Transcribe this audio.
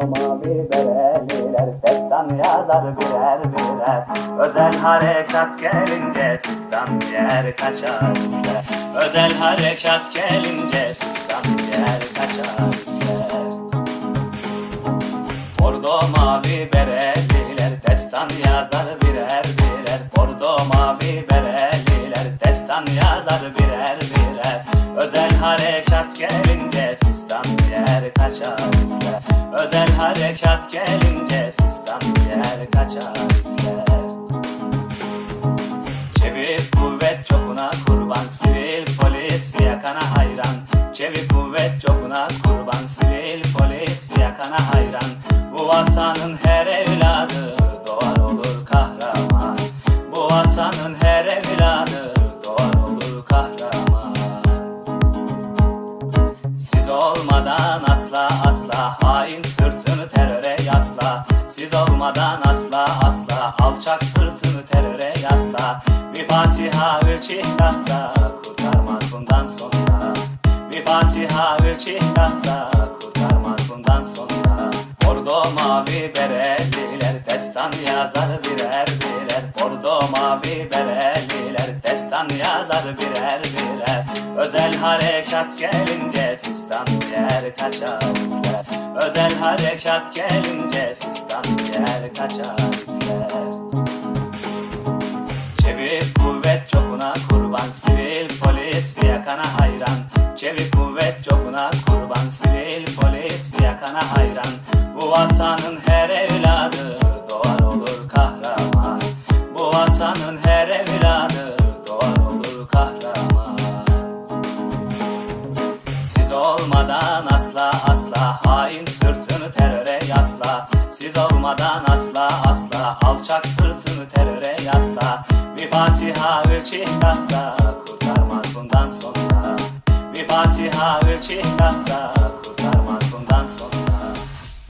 Bordo mavi bereliler destan yazar birer birer. Özel harekat gelince fistan yer kaçar ister Özel harekat gelince fistan yer kaçar ister Bordo mavi bereliler destan yazar birer harekat gelince fistan yer kaçar ister Özel harekat gelince fistan yer kaçar ister Çevik kuvvet çokuna kurban sivil polis fiyakana hayran. Çevik kuvvet çokuna kurban sivil polis fiyakana hayran. Bu vatanın her evladı siz olmadan asla asla hain sırtını teröre yasla. Siz olmadan asla asla alçak sırtını teröre yasla. Bir Fatiha üç ihlasla kurtarmaz bundan sonra. Bir Fatiha üç ihlasla kurtarmaz bundan sonra. Bordo mavi bereliler destan yazar birer birer Bordo mavi bereliler destan yazar birer birer Özel harekat gelince fistan yer kaçar izler Özel harekat gelince fistan yer kaçar izler Çevik kuvvet çokuna kurban sivil polis fiyakana hayran. Çevik kuvvet çokuna kurban sivil polis fiyakana hayran. Bu vatanın her evladı olmadan asla asla. Hain sırtını teröre yasla. Siz olmadan asla asla. Alçak sırtını teröre yasla. Bir Fatiha üç ihlasla kurtarmaz bundan sonra. Bir Fatiha üç ihlasla